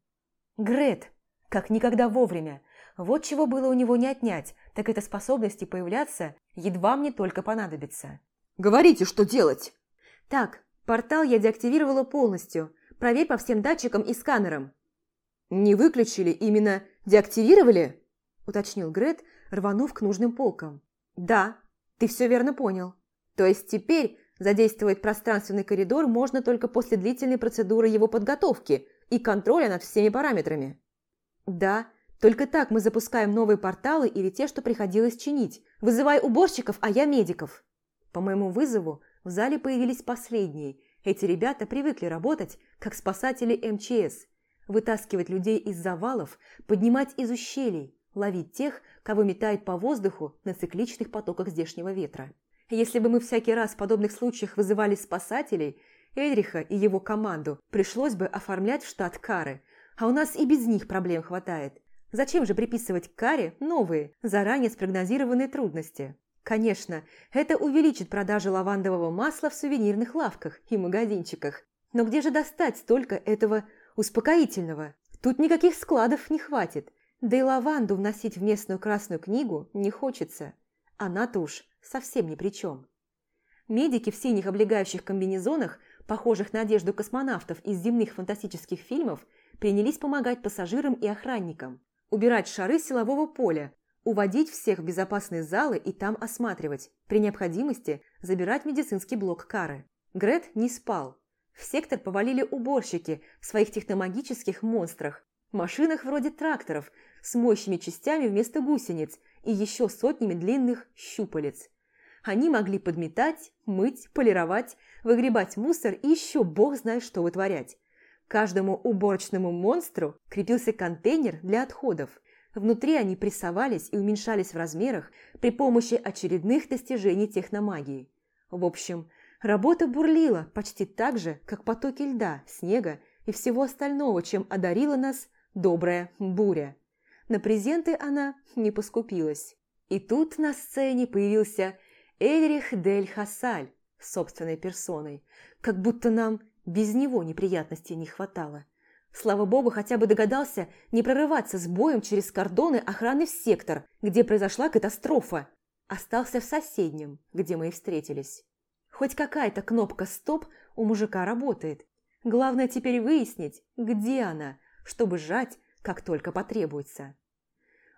Грет, как никогда вовремя. Вот чего было у него не отнять, так это способности появляться, едва мне только понадобится. «Говорите, что делать!» «Так, портал я деактивировала полностью. Проверь по всем датчикам и сканерам». «Не выключили, именно деактивировали?» уточнил Грет, рванув к нужным полкам. «Да, ты все верно понял». То есть теперь задействовать пространственный коридор можно только после длительной процедуры его подготовки и контроля над всеми параметрами. Да, только так мы запускаем новые порталы или те, что приходилось чинить. Вызывай уборщиков, а я медиков. По моему вызову в зале появились последние. Эти ребята привыкли работать, как спасатели МЧС. Вытаскивать людей из завалов, поднимать из ущелий, ловить тех, кого метает по воздуху на цикличных потоках здешнего ветра. Если бы мы всякий раз в подобных случаях вызывали спасателей, Эльриха и его команду пришлось бы оформлять в штат кары, а у нас и без них проблем хватает. Зачем же приписывать каре новые, заранее спрогнозированные трудности? Конечно, это увеличит продажи лавандового масла в сувенирных лавках и магазинчиках. Но где же достать столько этого успокоительного? Тут никаких складов не хватит. Да и лаванду вносить в местную красную книгу не хочется. Она-то уж совсем ни при чем. Медики в синих облегающих комбинезонах, похожих на одежду космонавтов из земных фантастических фильмов, принялись помогать пассажирам и охранникам, убирать шары силового поля, уводить всех в безопасные залы и там осматривать, при необходимости забирать медицинский блок кары. Грет не спал. В сектор повалили уборщики в своих техномагических монстрах, машинах вроде тракторов с мощными частями вместо гусениц и еще сотнями длинных щупалец. Они могли подметать, мыть, полировать, выгребать мусор и еще бог знает что вытворять. Каждому уборочному монстру крепился контейнер для отходов. Внутри они прессовались и уменьшались в размерах при помощи очередных достижений техномагии. В общем, работа бурлила почти так же, как потоки льда, снега и всего остального, чем одарила нас добрая буря. На презенты она не поскупилась. И тут на сцене появился Эльрих Дель Хасаль собственной персоной, как будто нам без него неприятностей не хватало. Слава богу, хотя бы догадался не прорываться с боем через кордоны охраны в сектор, где произошла катастрофа. Остался в соседнем, где мы и встретились. Хоть какая-то кнопка «Стоп» у мужика работает. Главное теперь выяснить, где она, чтобы сжать, как только потребуется.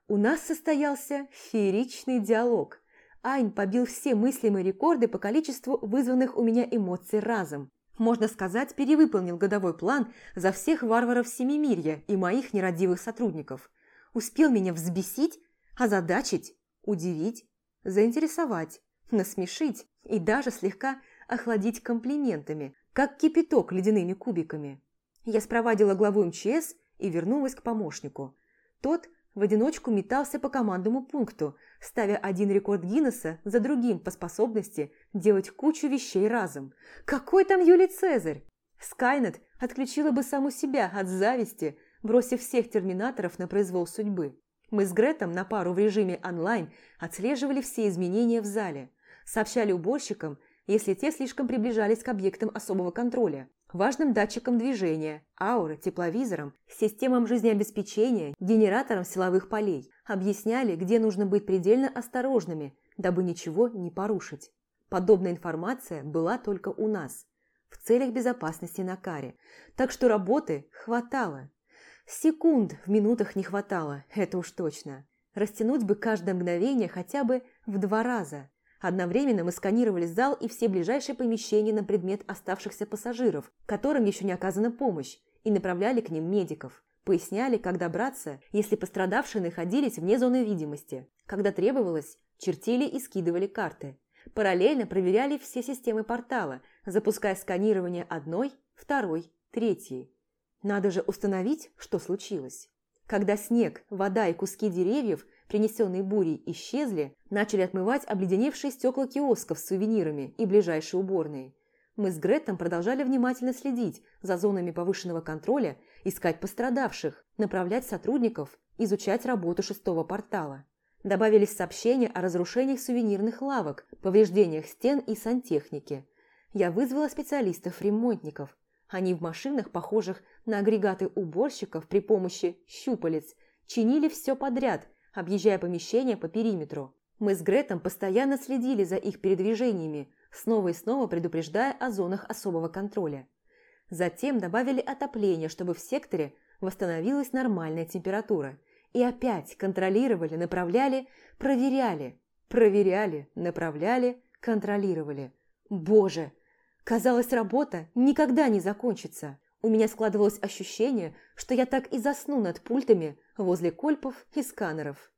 У нас состоялся фееричный диалог – Айн побил все мыслимые рекорды по количеству вызванных у меня эмоций разом. Можно сказать, перевыполнил годовой план за всех варваров Семимирья и моих нерадивых сотрудников. Успел меня взбесить, озадачить, удивить, заинтересовать, насмешить и даже слегка охладить комплиментами, как кипяток ледяными кубиками. Я спровадила главу МЧС и вернулась к помощнику. Тот в одиночку метался по командному пункту, ставя один рекорд Гиннесса за другим по способности делать кучу вещей разом. Какой там Юлий Цезарь? Скайнет отключила бы саму себя от зависти, бросив всех терминаторов на произвол судьбы. Мы с Гретом на пару в режиме онлайн отслеживали все изменения в зале, сообщали уборщикам, если те слишком приближались к объектам особого контроля, важным датчикам движения, ауры, тепловизорам, системам жизнеобеспечения, генераторам силовых полей. Объясняли, где нужно быть предельно осторожными, дабы ничего не порушить. Подобная информация была только у нас, в целях безопасности на каре, так что работы хватало. Секунд в минутах не хватало, это уж точно. Растянуть бы каждое мгновение хотя бы в два раза. Одновременно мы сканировали зал и все ближайшие помещения на предмет оставшихся пассажиров, которым еще не оказана помощь, и направляли к ним медиков. Поясняли, как добраться, если пострадавшие находились вне зоны видимости. Когда требовалось, чертили и скидывали карты. Параллельно проверяли все системы портала, запуская сканирование одной, второй, третьей. Надо же установить, что случилось. Когда снег, вода и куски деревьев, принесенные бурей, исчезли, начали отмывать обледеневшие стекла киосков с сувенирами и ближайшие уборные. Мы с Греттом продолжали внимательно следить за зонами повышенного контроля, искать пострадавших, направлять сотрудников, изучать работу шестого портала. Добавились сообщения о разрушениях сувенирных лавок, повреждениях стен и сантехники. Я вызвала специалистов-ремонтников. Они в машинах, похожих на агрегаты уборщиков при помощи щупалец, чинили все подряд, объезжая помещения по периметру. Мы с Гретом постоянно следили за их передвижениями, снова и снова предупреждая о зонах особого контроля. Затем добавили отопление, чтобы в секторе восстановилась нормальная температура – и опять контролировали, направляли, проверяли, проверяли, направляли, контролировали. Боже! Казалось, работа никогда не закончится. У меня складывалось ощущение, что я так и засну над пультами возле кольпов и сканеров.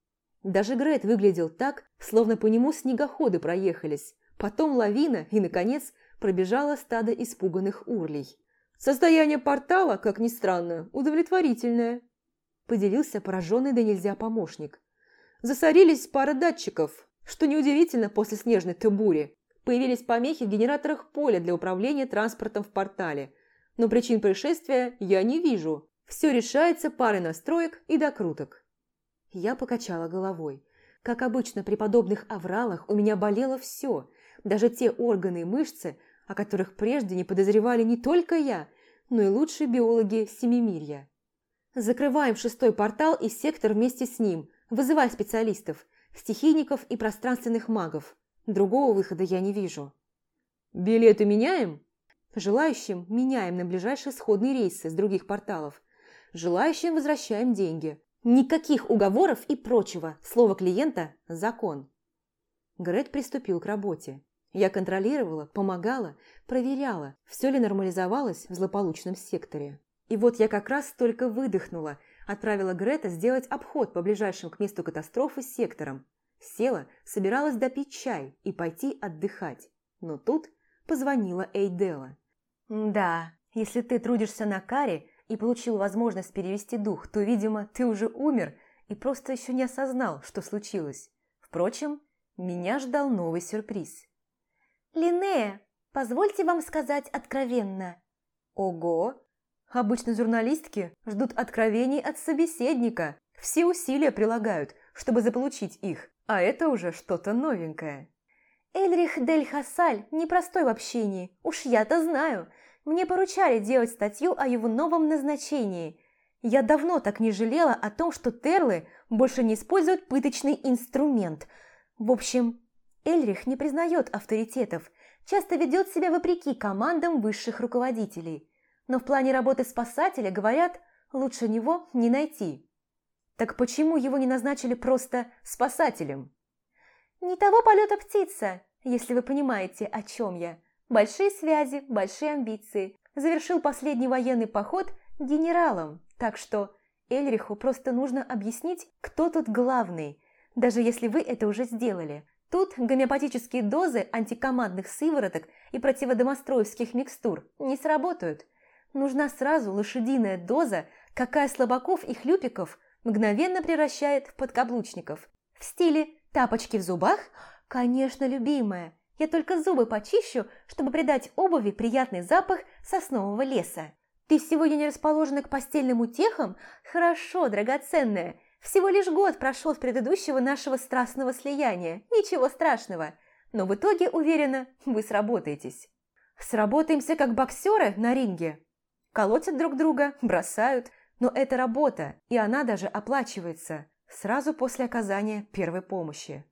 Даже Грет выглядел так, словно по нему снегоходы проехались. Потом лавина и, наконец, пробежало стадо испуганных урлей. Состояние портала, как ни странно, удовлетворительное поделился пораженный да нельзя помощник. Засорились пара датчиков, что неудивительно после снежной тебури. Появились помехи в генераторах поля для управления транспортом в портале. Но причин происшествия я не вижу. Все решается парой настроек и докруток. Я покачала головой. Как обычно при подобных авралах у меня болело все, даже те органы и мышцы, о которых прежде не подозревали не только я, но и лучшие биологи Семимирья. Закрываем шестой портал и сектор вместе с ним. Вызывай специалистов, стихийников и пространственных магов. Другого выхода я не вижу. Билеты меняем? Желающим меняем на ближайшие сходные рейсы с других порталов. Желающим возвращаем деньги. Никаких уговоров и прочего. Слово клиента – закон. Грет приступил к работе. Я контролировала, помогала, проверяла, все ли нормализовалось в злополучном секторе. И вот я как раз только выдохнула, отправила Грета сделать обход по ближайшим к месту катастрофы секторам. Села, собиралась допить чай и пойти отдыхать. Но тут позвонила Эйдела. «Да, если ты трудишься на каре и получил возможность перевести дух, то, видимо, ты уже умер и просто еще не осознал, что случилось. Впрочем, меня ждал новый сюрприз». «Линнея, позвольте вам сказать откровенно». «Ого, Обычно журналистки ждут откровений от собеседника, все усилия прилагают, чтобы заполучить их, а это уже что-то новенькое. Эльрих Дель Хасаль непростой в общении, уж я-то знаю. Мне поручали делать статью о его новом назначении. Я давно так не жалела о том, что Терлы больше не используют пыточный инструмент. В общем, Эльрих не признает авторитетов, часто ведет себя вопреки командам высших руководителей – но в плане работы спасателя, говорят, лучше него не найти. Так почему его не назначили просто спасателем? Не того полета птица, если вы понимаете, о чем я. Большие связи, большие амбиции. Завершил последний военный поход генералом, так что Эльриху просто нужно объяснить, кто тут главный, даже если вы это уже сделали. Тут гомеопатические дозы антикомандных сывороток и противодомостроевских микстур не сработают – Нужна сразу лошадиная доза, какая слабаков и хлюпиков мгновенно превращает в подкаблучников. В стиле «тапочки в зубах» Конечно, любимая. Я только зубы почищу, чтобы придать обуви приятный запах соснового леса. Ты сегодня не расположена к постельным утехам? Хорошо, драгоценная. Всего лишь год прошел с предыдущего нашего страстного слияния. Ничего страшного. Но в итоге, уверена, вы сработаетесь. Сработаемся как боксеры на ринге. Колотят друг друга, бросают. Но это работа, и она даже оплачивается. Сразу после оказания первой помощи.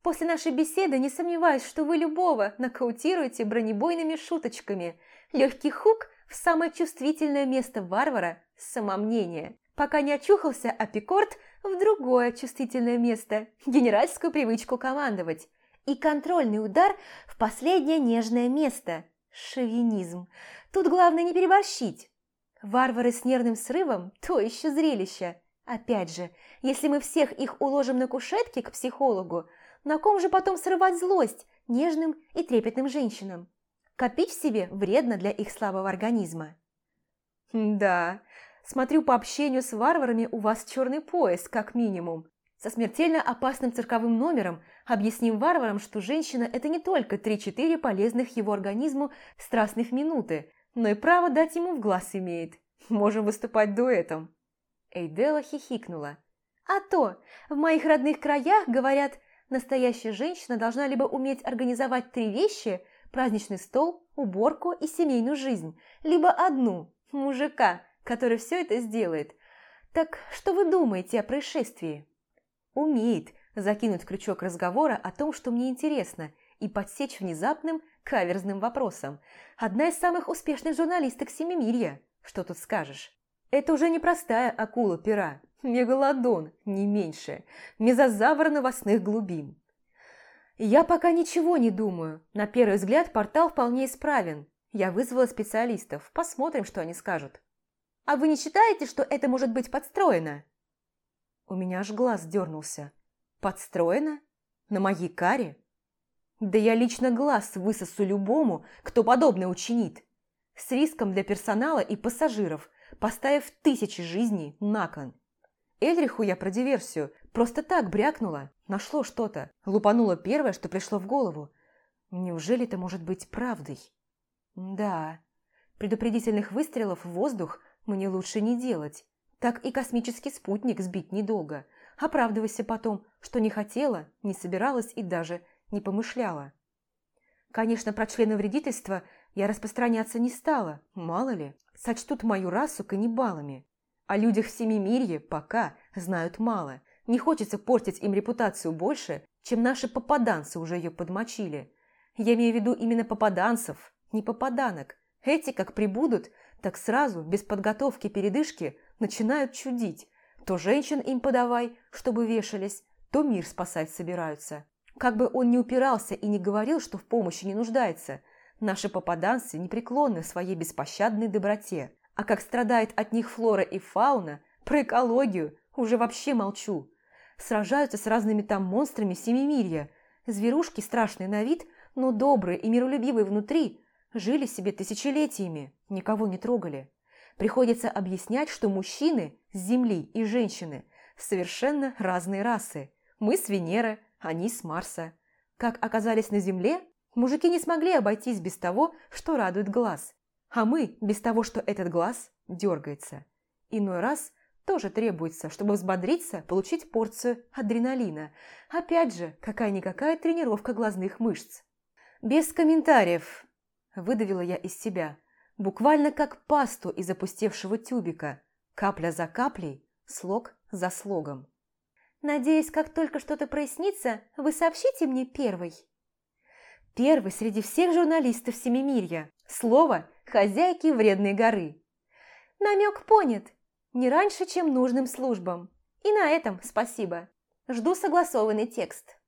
После нашей беседы не сомневаюсь, что вы любого нокаутируете бронебойными шуточками. Легкий хук в самое чувствительное место варвара – самомнение. Пока не очухался апикорд в другое чувствительное место – генеральскую привычку командовать. И контрольный удар в последнее нежное место – шовинизм. Тут главное не переборщить. Варвары с нервным срывом – то еще зрелище. Опять же, если мы всех их уложим на кушетке к психологу, на ком же потом срывать злость нежным и трепетным женщинам? Копить в себе вредно для их слабого организма. Да, смотрю по общению с варварами у вас черный пояс, как минимум. Со смертельно опасным цирковым номером объясним варварам, что женщина – это не только 3-4 полезных его организму страстных минуты, но и право дать ему в глаз имеет. Можем выступать дуэтом. Эйдела хихикнула. А то, в моих родных краях, говорят, настоящая женщина должна либо уметь организовать три вещи – праздничный стол, уборку и семейную жизнь, либо одну – мужика, который все это сделает. Так что вы думаете о происшествии? Умеет закинуть крючок разговора о том, что мне интересно, и подсечь внезапным каверзным вопросом. Одна из самых успешных журналисток Семимирья. Что тут скажешь? Это уже не простая акула-пера, мегалодон, не меньше, мезозавр новостных глубин. Я пока ничего не думаю. На первый взгляд портал вполне исправен. Я вызвала специалистов. Посмотрим, что они скажут. А вы не считаете, что это может быть подстроено? У меня аж глаз дернулся. Подстроено? На моей каре? Да я лично глаз высосу любому, кто подобное учинит. С риском для персонала и пассажиров, поставив тысячи жизней на кон. Эльриху я про диверсию просто так брякнула. Нашло что-то. Лупануло первое, что пришло в голову. Неужели это может быть правдой? Да, предупредительных выстрелов в воздух мне лучше не делать. Так и космический спутник сбить недолго. Оправдывайся потом, что не хотела, не собиралась и даже не помышляла. Конечно, про члены вредительства я распространяться не стала, мало ли, сочтут мою расу каннибалами. О людях в Семимирье пока знают мало. Не хочется портить им репутацию больше, чем наши попаданцы уже ее подмочили. Я имею в виду именно попаданцев, не попаданок. Эти, как прибудут, так сразу, без подготовки передышки, начинают чудить. То женщин им подавай, чтобы вешались, то мир спасать собираются. Как бы он ни упирался и не говорил, что в помощи не нуждается, наши попаданцы непреклонны в своей беспощадной доброте. А как страдает от них флора и фауна, про экологию уже вообще молчу. Сражаются с разными там монстрами семимирья. Зверушки страшные на вид, но добрые и миролюбивые внутри, жили себе тысячелетиями, никого не трогали. Приходится объяснять, что мужчины с Земли и женщины совершенно разные расы. Мы с Венеры, они с Марса. Как оказались на Земле, мужики не смогли обойтись без того, что радует глаз а мы без того, что этот глаз дергается. Иной раз тоже требуется, чтобы взбодриться, получить порцию адреналина. Опять же, какая-никакая тренировка глазных мышц. Без комментариев, выдавила я из себя, буквально как пасту из опустевшего тюбика, капля за каплей, слог за слогом. Надеюсь, как только что-то прояснится, вы сообщите мне первый. Первый среди всех журналистов Семимирья. Слово хозяйки вредной горы. Намек понят. Не раньше, чем нужным службам. И на этом спасибо. Жду согласованный текст.